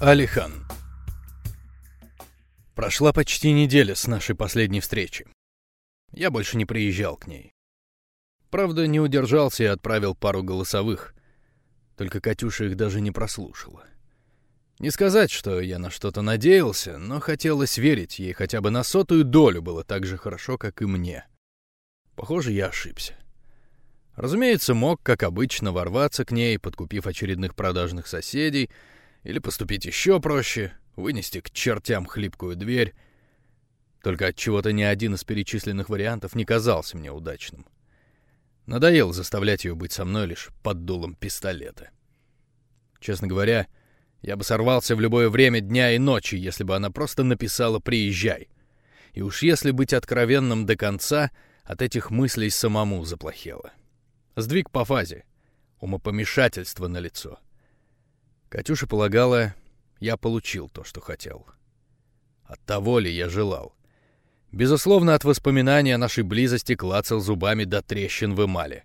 Алихан. Прошла почти неделя с нашей последней встречи. Я больше не приезжал к ней. Правда, не удержался и отправил пару голосовых. Только Катюша их даже не прослушала. Не сказать, что я на что-то надеялся, но хотелось верить, ей хотя бы на сотую долю было так же хорошо, как и мне. Похоже, я ошибся. Разумеется, мог, как обычно, ворваться к ней, подкупив очередных продажных соседей, или поступить еще проще, вынести к чертям хлипкую дверь. Только от чего-то ни один из перечисленных вариантов не казался мне удачным. Надоело заставлять ее быть со мной лишь под дулом пистолета. Честно говоря, я бы сорвался в любое время дня и ночи, если бы она просто написала «приезжай». И уж если быть откровенным до конца, от этих мыслей самому заплохело. Сдвиг по фазе. Умопомешательство на лицо. Катюша полагала, я получил то, что хотел. От того ли я желал? Безусловно, от воспоминания о нашей близости клацал зубами до трещин в эмали.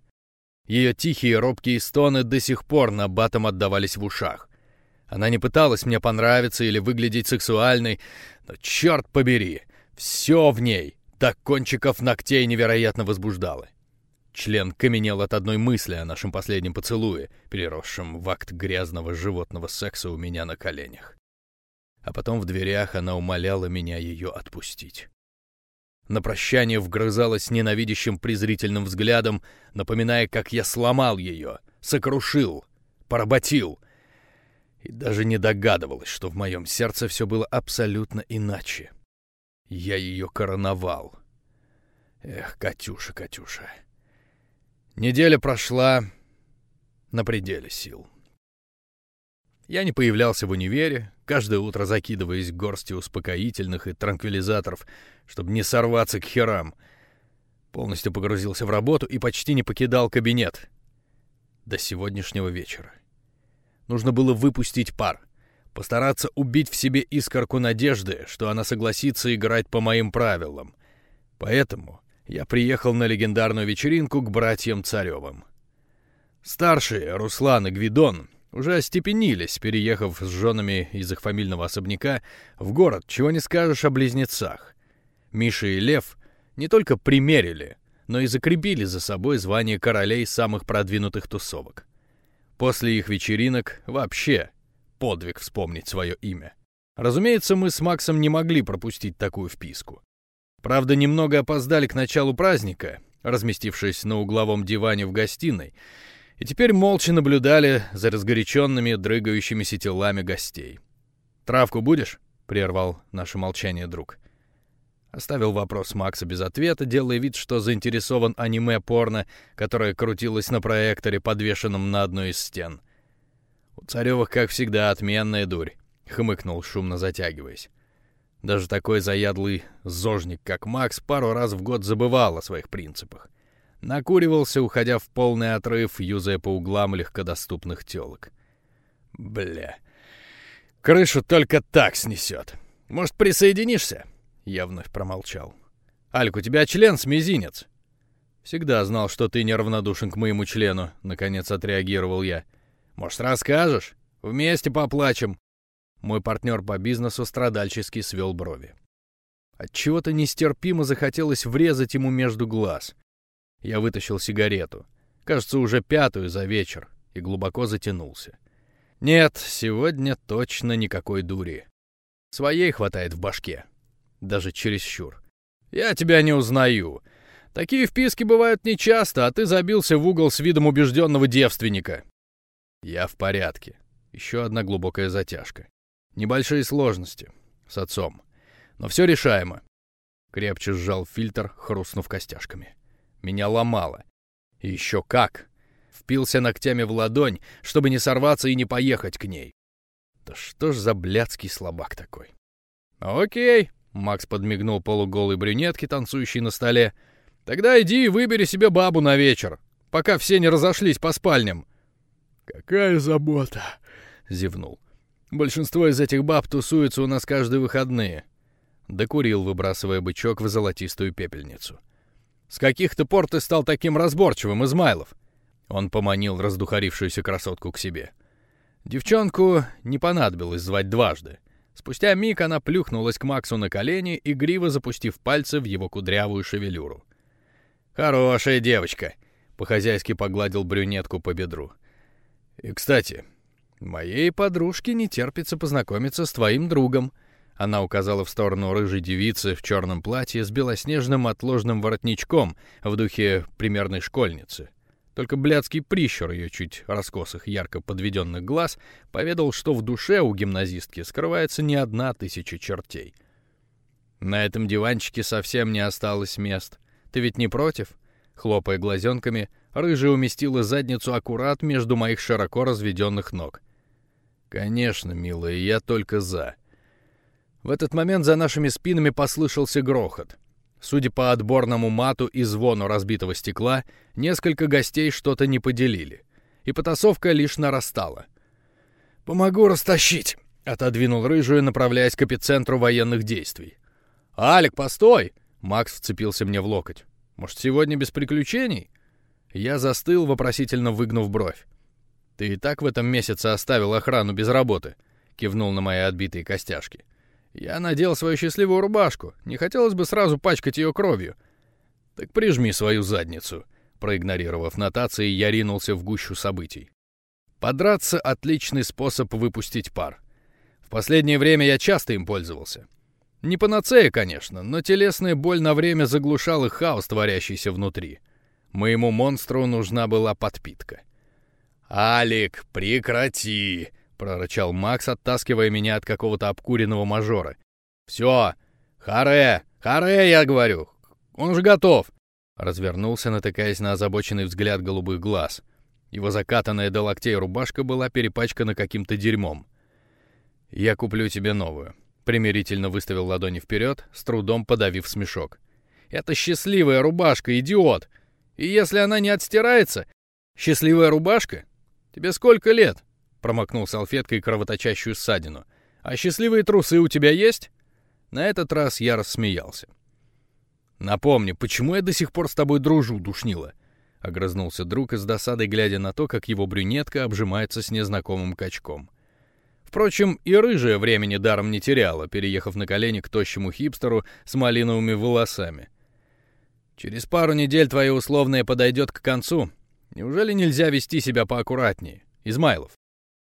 Ее тихие робкие стоны до сих пор на батом отдавались в ушах. Она не пыталась мне понравиться или выглядеть сексуальной, но черт побери, все в ней до кончиков ногтей невероятно возбуждало. Член каменел от одной мысли о нашем последнем поцелуе, переросшем в акт грязного животного секса у меня на коленях. А потом в дверях она умоляла меня ее отпустить. На прощание вгрызалась ненавидящим презрительным взглядом, напоминая, как я сломал ее, сокрушил, поработил. И даже не догадывалась, что в моем сердце все было абсолютно иначе. Я ее короновал. Эх, Катюша, Катюша. Неделя прошла на пределе сил. Я не появлялся в универе, каждое утро закидываясь горстью успокоительных и транквилизаторов, чтобы не сорваться к херам. Полностью погрузился в работу и почти не покидал кабинет. До сегодняшнего вечера. Нужно было выпустить пар, постараться убить в себе искорку надежды, что она согласится играть по моим правилам. Поэтому я приехал на легендарную вечеринку к братьям Царевым. Старшие, Руслан и Гвидон, уже остепенились, переехав с женами из их фамильного особняка в город, чего не скажешь о близнецах. Миша и Лев не только примерили, но и закрепили за собой звание королей самых продвинутых тусовок. После их вечеринок вообще подвиг вспомнить свое имя. Разумеется, мы с Максом не могли пропустить такую вписку. Правда, немного опоздали к началу праздника, разместившись на угловом диване в гостиной, и теперь молча наблюдали за разгоряченными, дрыгающимися телами гостей. «Травку будешь?» — прервал наше молчание друг. Оставил вопрос Макса без ответа, делая вид, что заинтересован аниме-порно, которое крутилось на проекторе, подвешенном на одной из стен. «У Царевых, как всегда, отменная дурь», — хмыкнул, шумно затягиваясь. Даже такой заядлый зожник, как Макс, пару раз в год забывал о своих принципах. Накуривался, уходя в полный отрыв, юзая по углам легкодоступных телок. Бля. Крышу только так снесет. Может, присоединишься? Я вновь промолчал. Альк, у тебя член с мизинец. Всегда знал, что ты неравнодушен к моему члену, наконец отреагировал я. Может, расскажешь? Вместе поплачем. Мой партнер по бизнесу страдальчески свел брови. От чего то нестерпимо захотелось врезать ему между глаз. Я вытащил сигарету, кажется, уже пятую за вечер, и глубоко затянулся. Нет, сегодня точно никакой дури. Своей хватает в башке. Даже чересчур. Я тебя не узнаю. Такие вписки бывают нечасто, а ты забился в угол с видом убежденного девственника. Я в порядке. Еще одна глубокая затяжка. Небольшие сложности. С отцом. Но все решаемо. Крепче сжал фильтр, хрустнув костяшками. Меня ломало. И еще как. Впился ногтями в ладонь, чтобы не сорваться и не поехать к ней. Да что ж за блядский слабак такой? Окей. Макс подмигнул полуголой брюнетке, танцующей на столе. Тогда иди и выбери себе бабу на вечер, пока все не разошлись по спальням. Какая забота, зевнул. Большинство из этих баб тусуются у нас каждые выходные. Докурил, выбрасывая бычок в золотистую пепельницу. С каких-то пор ты стал таким разборчивым, Измайлов? Он поманил раздухарившуюся красотку к себе. Девчонку не понадобилось звать дважды. Спустя миг она плюхнулась к Максу на колени, игриво запустив пальцы в его кудрявую шевелюру. «Хорошая девочка», — по-хозяйски погладил брюнетку по бедру. «И, кстати, моей подружке не терпится познакомиться с твоим другом», она указала в сторону рыжей девицы в черном платье с белоснежным отложным воротничком в духе примерной школьницы. Только блядский прищур ее чуть раскосых, ярко подведенных глаз поведал, что в душе у гимназистки скрывается не одна тысяча чертей. «На этом диванчике совсем не осталось мест. Ты ведь не против?» Хлопая глазенками, рыжая уместила задницу аккурат между моих широко разведенных ног. «Конечно, милая, я только за». В этот момент за нашими спинами послышался грохот — Судя по отборному мату и звону разбитого стекла, несколько гостей что-то не поделили. И потасовка лишь нарастала. «Помогу растащить!» — отодвинул рыжую, направляясь к эпицентру военных действий. «Алик, постой!» — Макс вцепился мне в локоть. «Может, сегодня без приключений?» Я застыл, вопросительно выгнув бровь. «Ты и так в этом месяце оставил охрану без работы», — кивнул на мои отбитые костяшки. Я надел свою счастливую рубашку. Не хотелось бы сразу пачкать ее кровью. Так прижми свою задницу. Проигнорировав нотации, я ринулся в гущу событий. Подраться — отличный способ выпустить пар. В последнее время я часто им пользовался. Не панацея, конечно, но телесная боль на время заглушала хаос, творящийся внутри. Моему монстру нужна была подпитка. «Алик, прекрати!» прорычал Макс, оттаскивая меня от какого-то обкуренного мажора. «Все! Харе! Харе, я говорю! Он уже готов!» Развернулся, натыкаясь на озабоченный взгляд голубых глаз. Его закатанная до локтей рубашка была перепачкана каким-то дерьмом. «Я куплю тебе новую», — примирительно выставил ладони вперед, с трудом подавив смешок. «Это счастливая рубашка, идиот! И если она не отстирается... Счастливая рубашка? Тебе сколько лет?» Промокнул салфеткой кровоточащую ссадину. «А счастливые трусы у тебя есть?» На этот раз я рассмеялся. «Напомни, почему я до сих пор с тобой дружу, душнила?» — огрызнулся друг из досады, глядя на то, как его брюнетка обжимается с незнакомым качком. Впрочем, и рыжая времени даром не теряла, переехав на колени к тощему хипстеру с малиновыми волосами. «Через пару недель твое условное подойдет к концу. Неужели нельзя вести себя поаккуратнее? Измайлов?»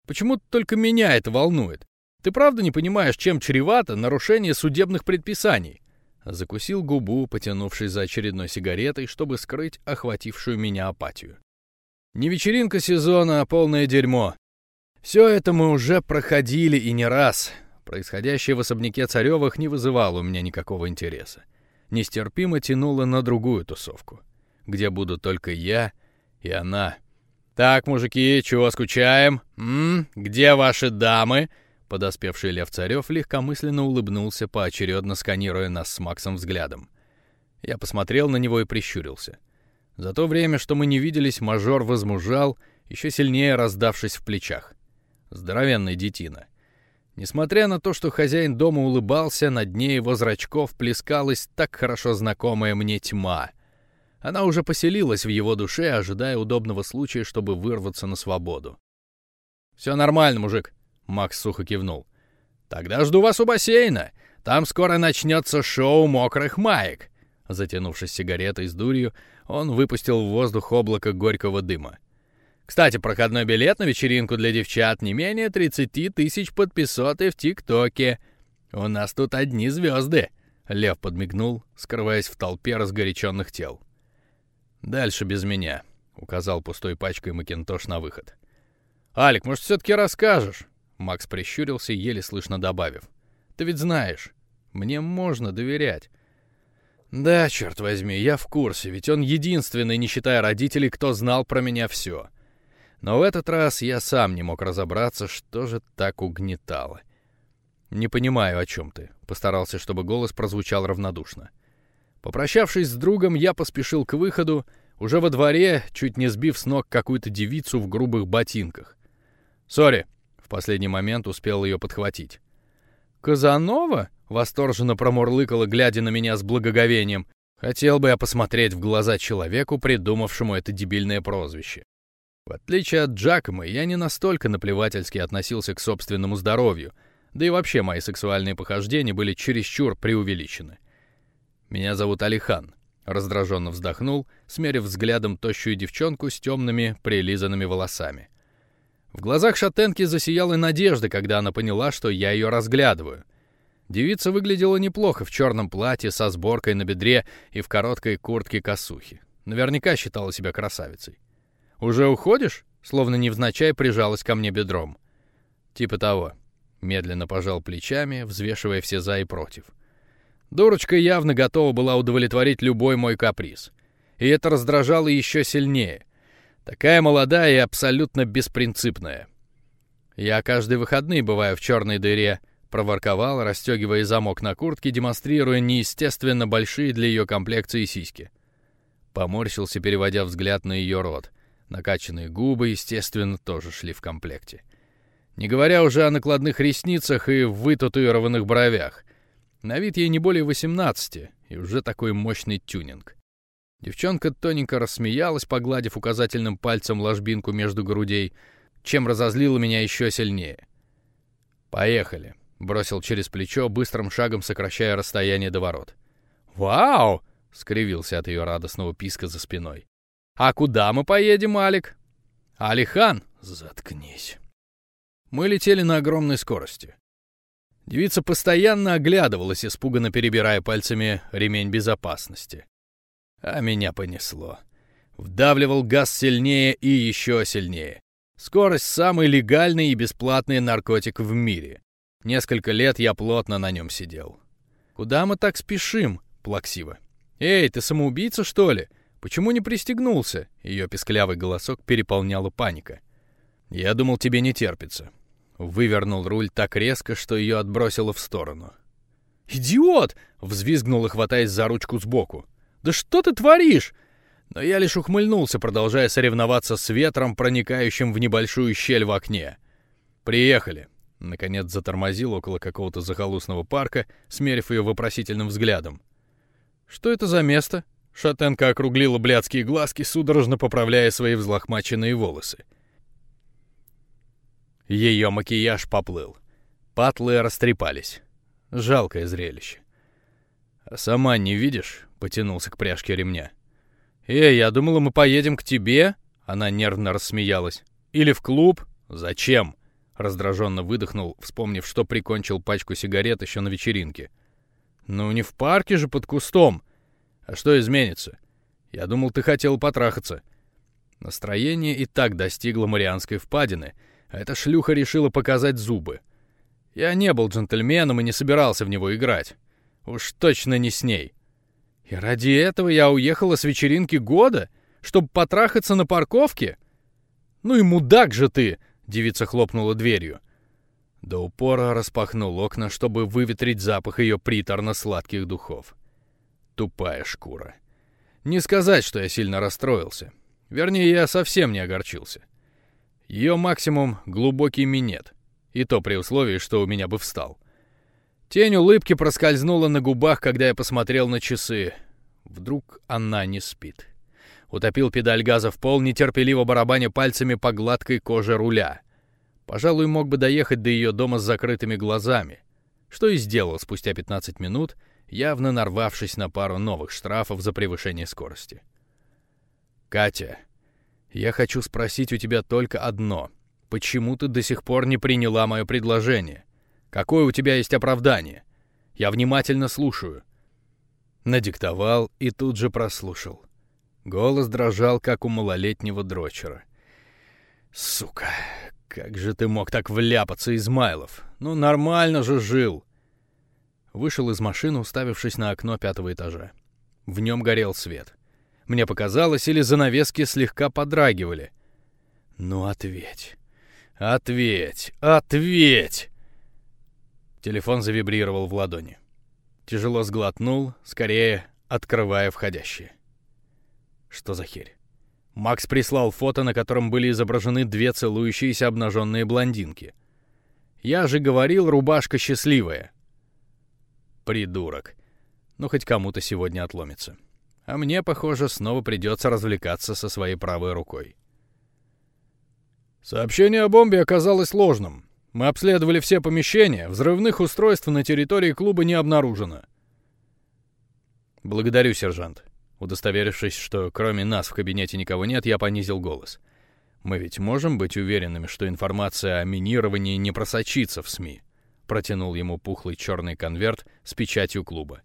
Почему только меня это волнует? Ты правда не понимаешь, чем чревато нарушение судебных предписаний?» Закусил губу, потянувшись за очередной сигаретой, чтобы скрыть охватившую меня апатию. «Не вечеринка сезона, а полное дерьмо. Все это мы уже проходили и не раз. Происходящее в особняке Царевых не вызывало у меня никакого интереса. Нестерпимо тянуло на другую тусовку, где буду только я и она». «Так, мужики, чего скучаем? М? Где ваши дамы?» Подоспевший Лев Царев легкомысленно улыбнулся, поочередно сканируя нас с Максом взглядом. Я посмотрел на него и прищурился. За то время, что мы не виделись, мажор возмужал, еще сильнее раздавшись в плечах. Здоровенный детина. Несмотря на то, что хозяин дома улыбался, на дне его зрачков плескалась так хорошо знакомая мне тьма — она уже поселилась в его душе, ожидая удобного случая, чтобы вырваться на свободу. «Все нормально, мужик», — Макс сухо кивнул. «Тогда жду вас у бассейна. Там скоро начнется шоу мокрых маек». Затянувшись сигаретой с дурью, он выпустил в воздух облако горького дыма. «Кстати, проходной билет на вечеринку для девчат не менее 30 тысяч подписоты в ТикТоке. У нас тут одни звезды», — Лев подмигнул, скрываясь в толпе разгоряченных тел. «Дальше без меня», — указал пустой пачкой Макинтош на выход. «Алик, может, все-таки расскажешь?» Макс прищурился, еле слышно добавив. «Ты ведь знаешь, мне можно доверять». «Да, черт возьми, я в курсе, ведь он единственный, не считая родителей, кто знал про меня все. Но в этот раз я сам не мог разобраться, что же так угнетало. «Не понимаю, о чем ты», — постарался, чтобы голос прозвучал равнодушно. Попрощавшись с другом, я поспешил к выходу, уже во дворе, чуть не сбив с ног какую-то девицу в грубых ботинках. «Сори», — в последний момент успел ее подхватить. «Казанова?» — восторженно промурлыкала, глядя на меня с благоговением. Хотел бы я посмотреть в глаза человеку, придумавшему это дебильное прозвище. В отличие от Джакома, я не настолько наплевательски относился к собственному здоровью, да и вообще мои сексуальные похождения были чересчур преувеличены. «Меня зовут Алихан», — раздраженно вздохнул, смерив взглядом тощую девчонку с темными, прилизанными волосами. В глазах шатенки засияла надежда, когда она поняла, что я ее разглядываю. Девица выглядела неплохо в черном платье со сборкой на бедре и в короткой куртке-косухе. Наверняка считала себя красавицей. «Уже уходишь?» Словно невзначай прижалась ко мне бедром. «Типа того». Медленно пожал плечами, взвешивая все «за» и «против». Дурочка явно готова была удовлетворить любой мой каприз. И это раздражало еще сильнее. Такая молодая и абсолютно беспринципная. Я каждые выходные бываю в черной дыре, проворковал, расстегивая замок на куртке, демонстрируя неестественно большие для ее комплекции сиськи. Поморщился, переводя взгляд на ее рот. Накачанные губы, естественно, тоже шли в комплекте. Не говоря уже о накладных ресницах и вытатуированных бровях. На вид ей не более 18, и уже такой мощный тюнинг. Девчонка тоненько рассмеялась, погладив указательным пальцем ложбинку между грудей, чем разозлила меня еще сильнее. «Поехали», — бросил через плечо, быстрым шагом сокращая расстояние до ворот. «Вау!» — скривился от ее радостного писка за спиной. «А куда мы поедем, Алик?» «Алихан!» «Заткнись!» Мы летели на огромной скорости. Девица постоянно оглядывалась, испуганно перебирая пальцами ремень безопасности. А меня понесло. Вдавливал газ сильнее и еще сильнее. Скорость — самый легальный и бесплатный наркотик в мире. Несколько лет я плотно на нем сидел. «Куда мы так спешим?» — плаксиво. «Эй, ты самоубийца, что ли? Почему не пристегнулся?» Ее песклявый голосок переполняла паника. «Я думал, тебе не терпится». Вывернул руль так резко, что ее отбросило в сторону. «Идиот!» — взвизгнула, хватаясь за ручку сбоку. «Да что ты творишь?» Но я лишь ухмыльнулся, продолжая соревноваться с ветром, проникающим в небольшую щель в окне. «Приехали!» Наконец затормозил около какого-то захолустного парка, смерив ее вопросительным взглядом. «Что это за место?» Шатенка округлила блядские глазки, судорожно поправляя свои взлохмаченные волосы. Ее макияж поплыл. Патлы растрепались. Жалкое зрелище. «А сама не видишь?» — потянулся к пряжке ремня. «Эй, я думала, мы поедем к тебе?» Она нервно рассмеялась. «Или в клуб? Зачем?» Раздраженно выдохнул, вспомнив, что прикончил пачку сигарет еще на вечеринке. «Ну, не в парке же под кустом. А что изменится? Я думал, ты хотел потрахаться. Настроение и так достигло Марианской впадины, а эта шлюха решила показать зубы. Я не был джентльменом и не собирался в него играть. Уж точно не с ней. И ради этого я уехала с вечеринки года, чтобы потрахаться на парковке? Ну и мудак же ты, девица хлопнула дверью. До упора распахнул окна, чтобы выветрить запах ее приторно-сладких духов. Тупая шкура. Не сказать, что я сильно расстроился. Вернее, я совсем не огорчился. Ее максимум — глубокий минет. И то при условии, что у меня бы встал. Тень улыбки проскользнула на губах, когда я посмотрел на часы. Вдруг она не спит. Утопил педаль газа в пол, нетерпеливо барабаня пальцами по гладкой коже руля. Пожалуй, мог бы доехать до ее дома с закрытыми глазами. Что и сделал спустя 15 минут — явно нарвавшись на пару новых штрафов за превышение скорости. «Катя, я хочу спросить у тебя только одно. Почему ты до сих пор не приняла мое предложение? Какое у тебя есть оправдание? Я внимательно слушаю». Надиктовал и тут же прослушал. Голос дрожал, как у малолетнего дрочера. «Сука, как же ты мог так вляпаться, Измайлов? Ну, нормально же жил вышел из машины, уставившись на окно пятого этажа. В нем горел свет. Мне показалось, или занавески слегка подрагивали. «Ну, ответь! Ответь! Ответь!» Телефон завибрировал в ладони. Тяжело сглотнул, скорее открывая входящие. Что за херь? Макс прислал фото, на котором были изображены две целующиеся обнаженные блондинки. Я же говорил, рубашка счастливая. Придурок. Ну, хоть кому-то сегодня отломится. А мне, похоже, снова придется развлекаться со своей правой рукой. Сообщение о бомбе оказалось ложным. Мы обследовали все помещения, взрывных устройств на территории клуба не обнаружено. Благодарю, сержант. Удостоверившись, что кроме нас в кабинете никого нет, я понизил голос. Мы ведь можем быть уверенными, что информация о минировании не просочится в СМИ. Протянул ему пухлый черный конверт с печатью клуба.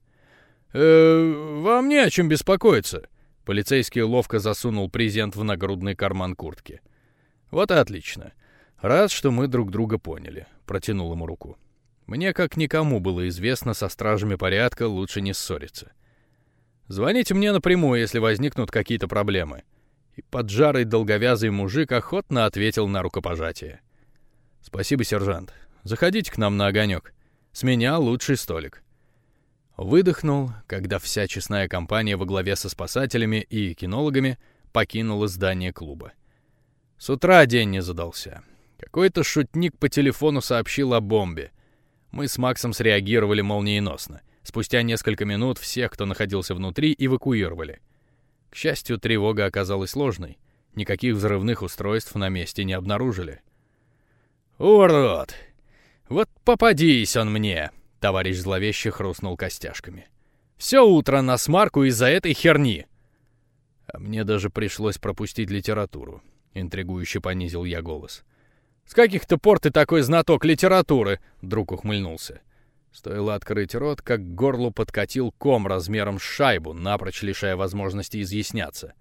«Э, вам не о чем беспокоиться. Полицейский ловко засунул презент в нагрудный карман куртки. Вот и отлично. Рад, что мы друг друга поняли. Протянул ему руку. Мне, как никому, было известно, со стражами порядка лучше не ссориться. Звоните мне напрямую, если возникнут какие-то проблемы. И поджарый долговязый мужик охотно ответил на рукопожатие. Спасибо, сержант. Заходите к нам на огонек. С меня лучший столик. Выдохнул, когда вся честная компания во главе со спасателями и кинологами покинула здание клуба. С утра день не задался. Какой-то шутник по телефону сообщил о бомбе. Мы с Максом среагировали молниеносно. Спустя несколько минут всех, кто находился внутри, эвакуировали. К счастью, тревога оказалась ложной. Никаких взрывных устройств на месте не обнаружили. «Урод! Вот попадись он мне!» Товарищ зловеще хрустнул костяшками. «Все утро на смарку из-за этой херни!» А мне даже пришлось пропустить литературу. Интригующе понизил я голос. «С каких-то пор ты такой знаток литературы?» Друг ухмыльнулся. Стоило открыть рот, как горлу подкатил ком размером с шайбу, напрочь лишая возможности изъясняться.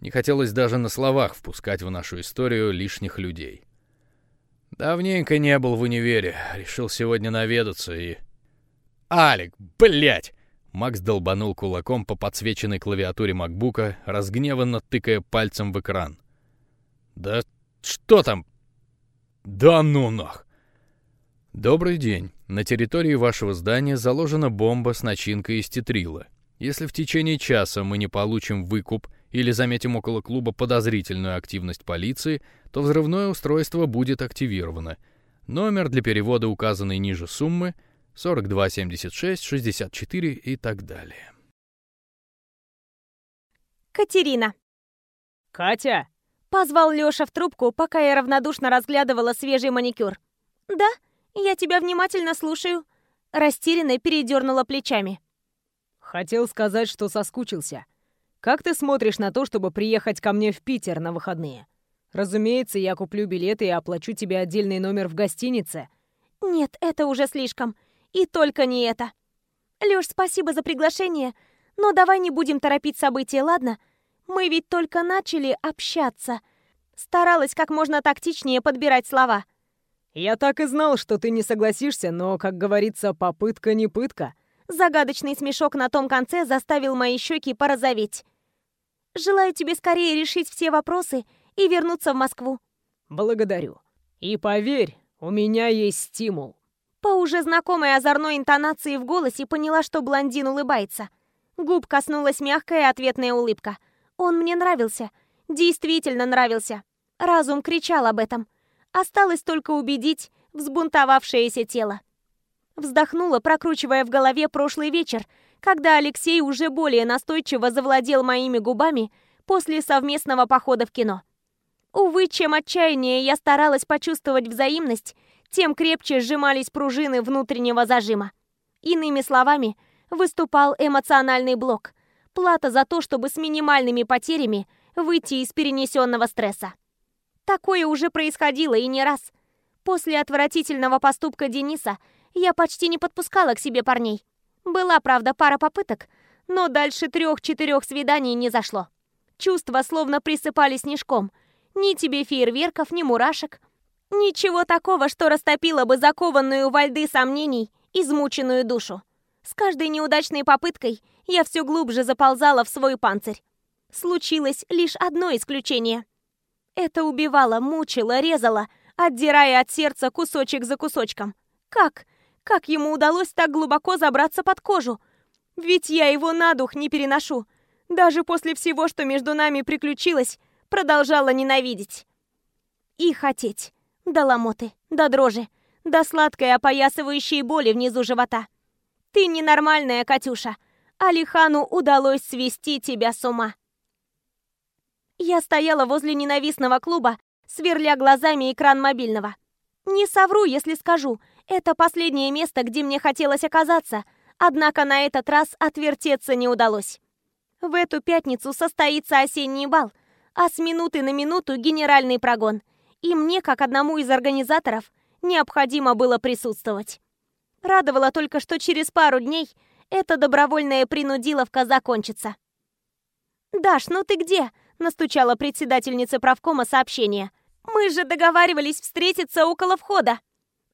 Не хотелось даже на словах впускать в нашу историю лишних людей. Давненько не был в универе. Решил сегодня наведаться и... «Алик, блядь!» Макс долбанул кулаком по подсвеченной клавиатуре макбука, разгневанно тыкая пальцем в экран. «Да что там? Да ну нах!» «Добрый день. На территории вашего здания заложена бомба с начинкой из тетрила. Если в течение часа мы не получим выкуп или заметим около клуба подозрительную активность полиции, то взрывное устройство будет активировано. Номер для перевода указанной ниже суммы 4276 64 и так далее. Катерина. Катя? Позвал Лёша в трубку, пока я равнодушно разглядывала свежий маникюр. Да, я тебя внимательно слушаю. Растерянно передернула плечами. Хотел сказать, что соскучился. Как ты смотришь на то, чтобы приехать ко мне в Питер на выходные? Разумеется, я куплю билеты и оплачу тебе отдельный номер в гостинице. Нет, это уже слишком. И только не это. Лёш, спасибо за приглашение, но давай не будем торопить события, ладно? Мы ведь только начали общаться. Старалась как можно тактичнее подбирать слова. Я так и знал, что ты не согласишься, но, как говорится, попытка не пытка. Загадочный смешок на том конце заставил мои щеки порозоветь. Желаю тебе скорее решить все вопросы и вернуться в Москву. Благодарю. И поверь, у меня есть стимул. По уже знакомой озорной интонации в голосе поняла, что блондин улыбается. Губ коснулась мягкая ответная улыбка. Он мне нравился. Действительно нравился. Разум кричал об этом. Осталось только убедить взбунтовавшееся тело. Вздохнула, прокручивая в голове прошлый вечер, когда Алексей уже более настойчиво завладел моими губами после совместного похода в кино. Увы, чем отчаяннее я старалась почувствовать взаимность, тем крепче сжимались пружины внутреннего зажима. Иными словами, выступал эмоциональный блок. Плата за то, чтобы с минимальными потерями выйти из перенесенного стресса. Такое уже происходило и не раз. После отвратительного поступка Дениса я почти не подпускала к себе парней. Была, правда, пара попыток, но дальше трех-четырех свиданий не зашло. Чувства словно присыпали снежком. Ни тебе фейерверков, ни мурашек. Ничего такого, что растопило бы закованную во льды сомнений, измученную душу. С каждой неудачной попыткой я все глубже заползала в свой панцирь. Случилось лишь одно исключение. Это убивало, мучило, резало, отдирая от сердца кусочек за кусочком. Как? Как ему удалось так глубоко забраться под кожу? Ведь я его на дух не переношу. Даже после всего, что между нами приключилось, продолжала ненавидеть. И хотеть. До ломоты, до дрожи, до сладкой опоясывающей боли внизу живота. Ты ненормальная, Катюша. Алихану удалось свести тебя с ума. Я стояла возле ненавистного клуба сверля глазами экран мобильного. Не совру, если скажу, это последнее место, где мне хотелось оказаться, однако на этот раз отвертеться не удалось. В эту пятницу состоится осенний бал, а с минуты на минуту генеральный прогон. И мне, как одному из организаторов, необходимо было присутствовать. Радовало только, что через пару дней эта добровольная принудиловка закончится. «Даш, ну ты где?» – настучала председательница правкома сообщение. «Мы же договаривались встретиться около входа».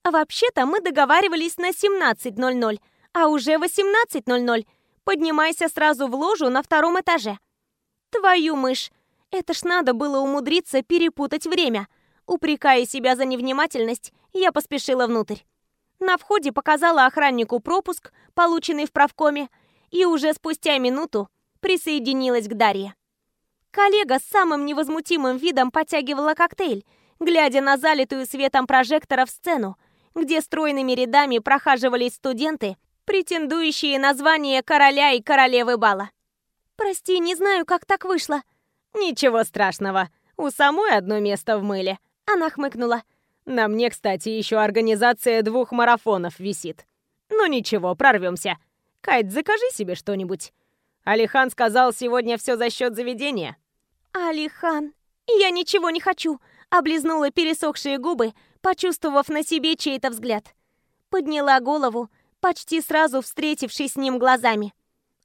«Вообще-то мы договаривались на 17.00, а уже 18.00. Поднимайся сразу в ложу на втором этаже». «Твою мышь! Это ж надо было умудриться перепутать время». Упрекая себя за невнимательность, я поспешила внутрь. На входе показала охраннику пропуск, полученный в правкоме, и уже спустя минуту присоединилась к Дарье. Коллега с самым невозмутимым видом подтягивала коктейль, глядя на залитую светом прожектора в сцену, где стройными рядами прохаживались студенты, претендующие на звание короля и королевы бала. «Прости, не знаю, как так вышло». «Ничего страшного, у самой одно место в мыле», — она хмыкнула. «На мне, кстати, еще организация двух марафонов висит. Ну ничего, прорвемся. Кать, закажи себе что-нибудь». Алихан сказал, сегодня все за счет заведения. Алихан, я ничего не хочу. Облизнула пересохшие губы, почувствовав на себе чей-то взгляд. Подняла голову, почти сразу встретившись с ним глазами.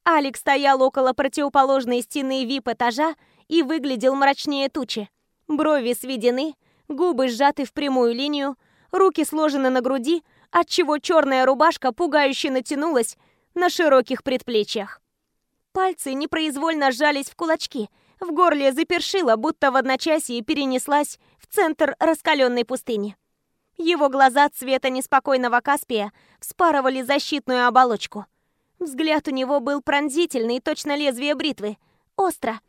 Алекс стоял около противоположной стены вип-этажа и выглядел мрачнее тучи. Брови сведены, губы сжаты в прямую линию, руки сложены на груди, отчего черная рубашка пугающе натянулась на широких предплечьях. Пальцы непроизвольно сжались в кулачки. В горле запершило, будто в одночасье перенеслась в центр раскаленной пустыни. Его глаза цвета неспокойного Каспия вспарывали защитную оболочку. Взгляд у него был пронзительный, точно лезвие бритвы. Остро.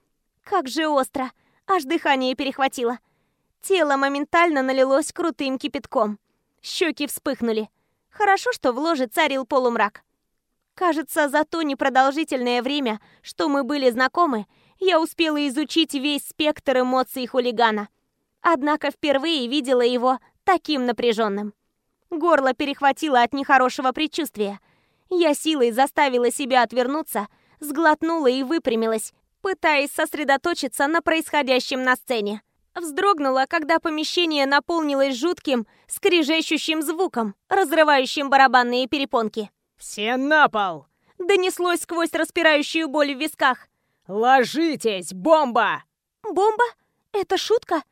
Как же остро. Аж дыхание перехватило. Тело моментально налилось крутым кипятком. Щеки вспыхнули. Хорошо, что в ложе царил полумрак. Кажется, за то непродолжительное время, что мы были знакомы, я успела изучить весь спектр эмоций хулигана. Однако впервые видела его таким напряженным. Горло перехватило от нехорошего предчувствия. Я силой заставила себя отвернуться, сглотнула и выпрямилась, пытаясь сосредоточиться на происходящем на сцене. Вздрогнула, когда помещение наполнилось жутким, скрежещущим звуком, разрывающим барабанные перепонки. «Все на пол!» Донеслось сквозь распирающую боль в висках. «Ложитесь! Бомба!» «Бомба? Это шутка?»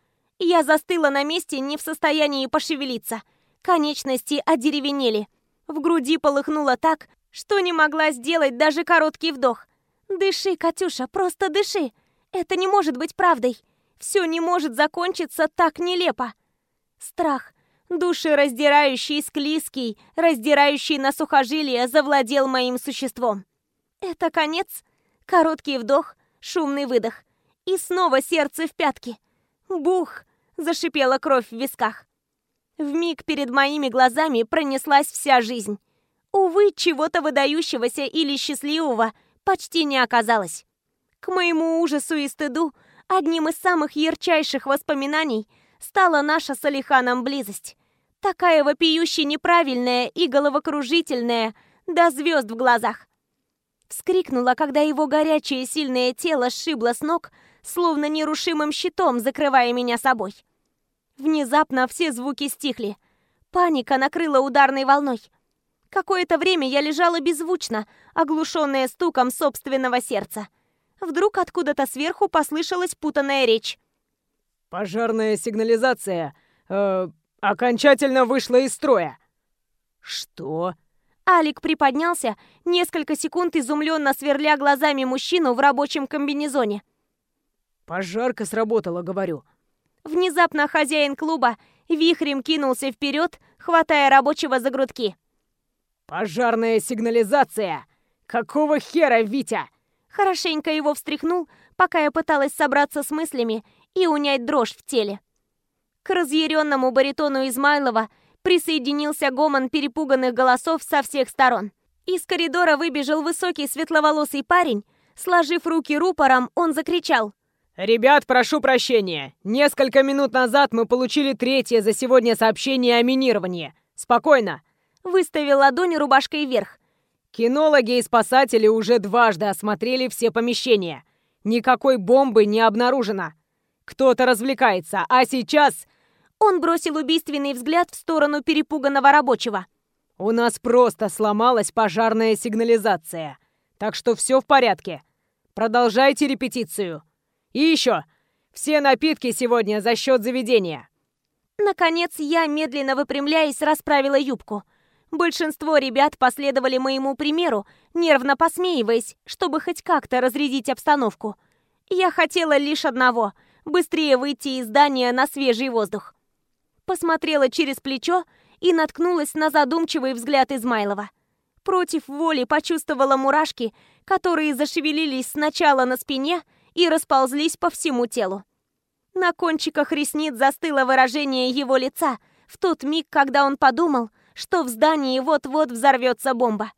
Я застыла на месте, не в состоянии пошевелиться. Конечности одеревенели. В груди полыхнуло так, что не могла сделать даже короткий вдох. «Дыши, Катюша, просто дыши! Это не может быть правдой! Все не может закончиться так нелепо!» Страх, душераздирающий, склизкий, раздирающий на сухожилия, завладел моим существом. Это конец? Короткий вдох, шумный выдох. И снова сердце в пятки. Бух! Зашипела кровь в висках. В миг перед моими глазами пронеслась вся жизнь. Увы, чего-то выдающегося или счастливого почти не оказалось. К моему ужасу и стыду, одним из самых ярчайших воспоминаний – стала наша с Алиханом близость. Такая вопиюще неправильная и головокружительная, до звезд в глазах. Вскрикнула, когда его горячее сильное тело сшибло с ног, словно нерушимым щитом закрывая меня собой. Внезапно все звуки стихли. Паника накрыла ударной волной. Какое-то время я лежала беззвучно, оглушенная стуком собственного сердца. Вдруг откуда-то сверху послышалась путанная речь. Пожарная сигнализация э, окончательно вышла из строя. Что? Алик приподнялся, несколько секунд изумленно сверля глазами мужчину в рабочем комбинезоне. Пожарка сработала, говорю. Внезапно хозяин клуба вихрем кинулся вперед, хватая рабочего за грудки. «Пожарная сигнализация! Какого хера, Витя?» Хорошенько его встряхнул, пока я пыталась собраться с мыслями и унять дрожь в теле. К разъяренному баритону Измайлова присоединился гомон перепуганных голосов со всех сторон. Из коридора выбежал высокий светловолосый парень. Сложив руки рупором, он закричал. «Ребят, прошу прощения. Несколько минут назад мы получили третье за сегодня сообщение о минировании. Спокойно!» Выставил ладонь рубашкой вверх. «Кинологи и спасатели уже дважды осмотрели все помещения. Никакой бомбы не обнаружено. Кто-то развлекается, а сейчас...» Он бросил убийственный взгляд в сторону перепуганного рабочего. «У нас просто сломалась пожарная сигнализация. Так что все в порядке. Продолжайте репетицию. И еще, все напитки сегодня за счет заведения». Наконец, я, медленно выпрямляясь, расправила юбку. Большинство ребят последовали моему примеру, нервно посмеиваясь, чтобы хоть как-то разрядить обстановку. Я хотела лишь одного — быстрее выйти из здания на свежий воздух. Посмотрела через плечо и наткнулась на задумчивый взгляд Измайлова. Против воли почувствовала мурашки, которые зашевелились сначала на спине и расползлись по всему телу. На кончиках ресниц застыло выражение его лица в тот миг, когда он подумал, что в здании вот-вот взорвется бомба.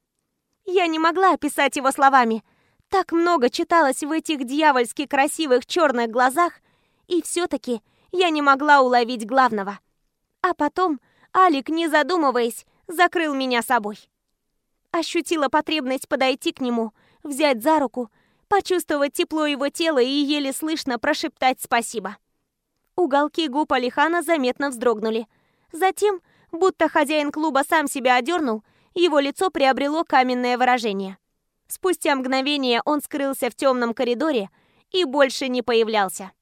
Я не могла описать его словами. Так много читалось в этих дьявольски красивых черных глазах, и все-таки я не могла уловить главного. А потом Алик, не задумываясь, закрыл меня собой. Ощутила потребность подойти к нему, взять за руку, почувствовать тепло его тела и еле слышно прошептать спасибо. Уголки губ Алихана заметно вздрогнули. Затем, будто хозяин клуба сам себя одернул, его лицо приобрело каменное выражение. Спустя мгновение он скрылся в темном коридоре и больше не появлялся.